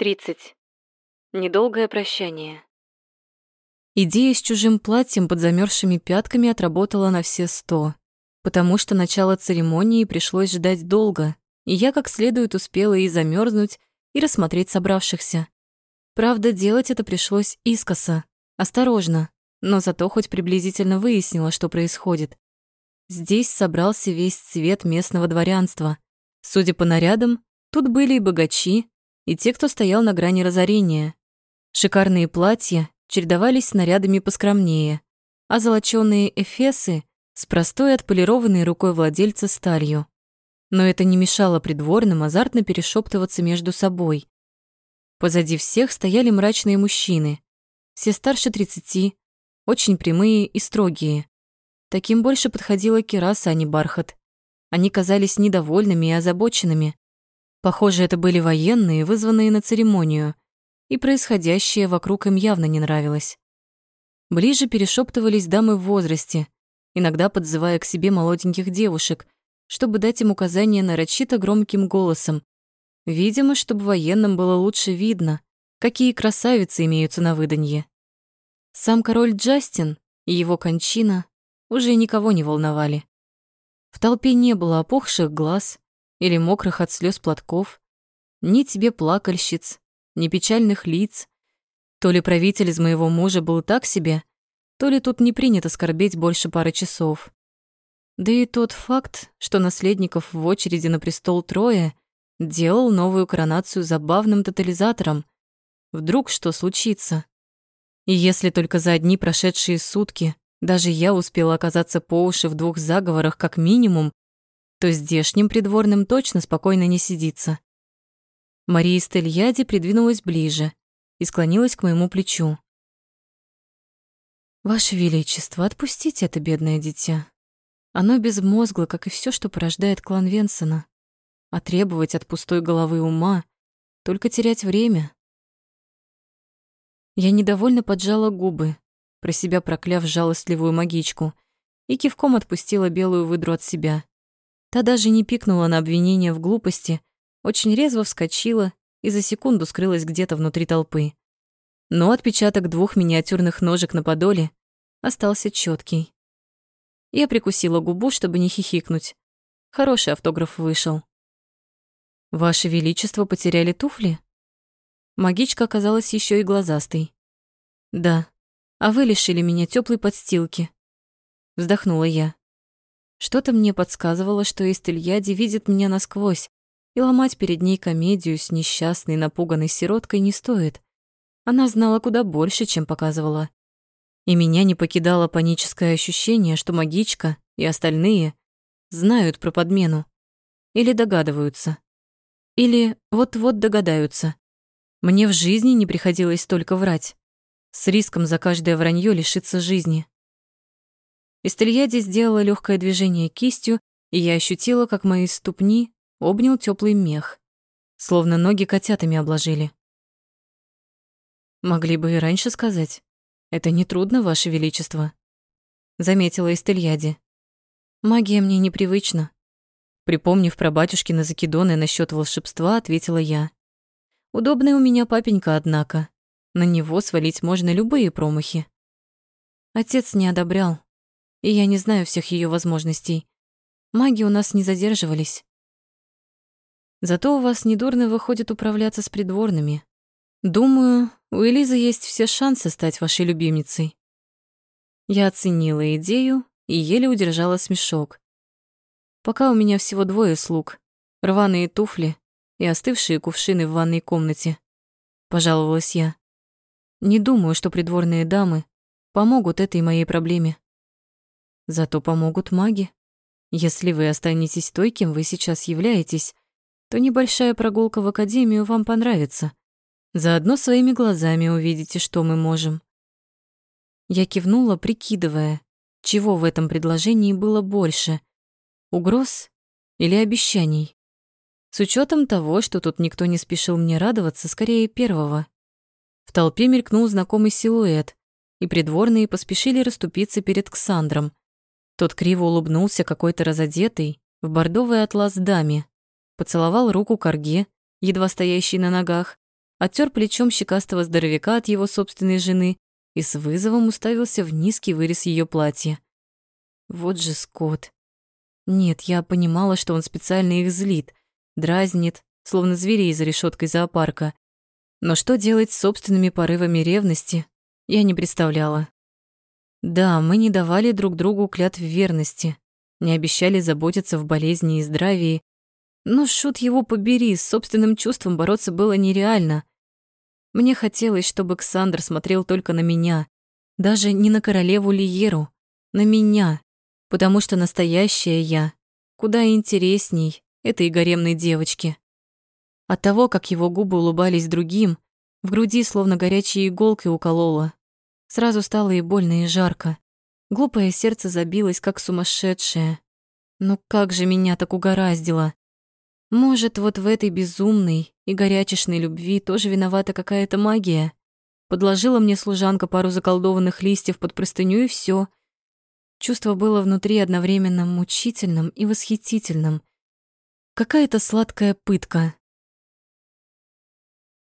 30. Недолгое прощание. Идея с чужим платьем под замерзшими пятками отработала на все сто, потому что начало церемонии пришлось ждать долго, и я как следует успела и замерзнуть, и рассмотреть собравшихся. Правда, делать это пришлось искоса, осторожно, но зато хоть приблизительно выяснила, что происходит. Здесь собрался весь цвет местного дворянства. Судя по нарядам, тут были и богачи, и те, кто стоял на грани разорения. Шикарные платья чередовались с нарядами поскромнее, а золочёные эфесы с простой отполированной рукой владельца сталью. Но это не мешало придворным азартно перешептываться между собой. Позади всех стояли мрачные мужчины, все старше тридцати, очень прямые и строгие. Таким больше подходила кераса, а не бархат. Они казались недовольными и озабоченными. Похоже, это были военные, вызванные на церемонию, и происходящее вокруг им явно не нравилось. Ближе перешептывались дамы в возрасте, иногда подзывая к себе молоденьких девушек, чтобы дать им указания нарочито громким голосом. Видимо, чтобы военным было лучше видно, какие красавицы имеются на выданье. Сам король Джастин и его кончина уже никого не волновали. В толпе не было опухших глаз, или мокрых от слез платков, ни тебе плакальщиц, ни печальных лиц. То ли правитель из моего мужа был так себе, то ли тут не принято скорбеть больше пары часов. Да и тот факт, что наследников в очереди на престол трое, делал новую коронацию забавным тотализатором. Вдруг что случится? И если только за одни прошедшие сутки даже я успела оказаться по уши в двух заговорах как минимум, то здешним придворным точно спокойно не сидится. Мария Стельяди придвинулась ближе и склонилась к моему плечу. «Ваше Величество, отпустите это бедное дитя. Оно безмозгло, как и все, что порождает клан Венсона. А требовать от пустой головы ума — только терять время». Я недовольно поджала губы, про себя прокляв жалостливую магичку, и кивком отпустила белую выдру от себя. Та даже не пикнула на обвинение в глупости, очень резво вскочила и за секунду скрылась где-то внутри толпы. Но отпечаток двух миниатюрных ножек на подоле остался четкий. Я прикусила губу, чтобы не хихикнуть. Хороший автограф вышел. «Ваше Величество потеряли туфли?» Магичка оказалась еще и глазастой. «Да, а вы лишили меня теплой подстилки», — вздохнула я. Что-то мне подсказывало, что Истельяди видит меня насквозь, и ломать перед ней комедию с несчастной, напуганной сироткой не стоит. Она знала куда больше, чем показывала. И меня не покидало паническое ощущение, что магичка и остальные знают про подмену. Или догадываются. Или вот-вот догадаются. Мне в жизни не приходилось столько врать. С риском за каждое вранье лишиться жизни. Истельяди сделала легкое движение кистью, и я ощутила, как мои ступни обнял теплый мех, словно ноги котятами обложили. Могли бы и раньше сказать. Это нетрудно, Ваше Величество, заметила Истельяди. Магия мне непривычна. Припомнив про батюшкины закидоны насчет волшебства, ответила я. Удобный у меня папенька, однако. На него свалить можно любые промахи. Отец не одобрял и я не знаю всех ее возможностей. Маги у нас не задерживались. Зато у вас недурно выходит управляться с придворными. Думаю, у Элизы есть все шансы стать вашей любимицей. Я оценила идею и еле удержала смешок. Пока у меня всего двое слуг, рваные туфли и остывшие кувшины в ванной комнате, пожаловалась я. Не думаю, что придворные дамы помогут этой моей проблеме. Зато помогут маги. Если вы останетесь той, кем вы сейчас являетесь, то небольшая прогулка в академию вам понравится. Заодно своими глазами увидите, что мы можем. Я кивнула, прикидывая, чего в этом предложении было больше — угроз или обещаний. С учетом того, что тут никто не спешил мне радоваться, скорее первого. В толпе мелькнул знакомый силуэт, и придворные поспешили расступиться перед Ксандром. Тот криво улыбнулся какой-то разодетый, в бордовый атлас даме, поцеловал руку Карге, едва стоящей на ногах, оттер плечом щекастого здоровяка от его собственной жены и с вызовом уставился в низкий вырез ее платья. Вот же скот. Нет, я понимала, что он специально их злит, дразнит, словно зверей за решеткой зоопарка. Но что делать с собственными порывами ревности, я не представляла. Да, мы не давали друг другу клятв верности, не обещали заботиться в болезни и здравии, но шут его побери, с собственным чувством бороться было нереально. Мне хотелось, чтобы Ксандр смотрел только на меня, даже не на королеву Лиеру, на меня, потому что настоящая я куда интересней этой гаремной девочки. От того, как его губы улыбались другим, в груди словно горячей иголкой укололо. Сразу стало и больно, и жарко. Глупое сердце забилось, как сумасшедшее. Но как же меня так угораздило? Может, вот в этой безумной и горячечной любви тоже виновата какая-то магия? Подложила мне служанка пару заколдованных листьев под простыню, и все. Чувство было внутри одновременно мучительным и восхитительным. Какая-то сладкая пытка,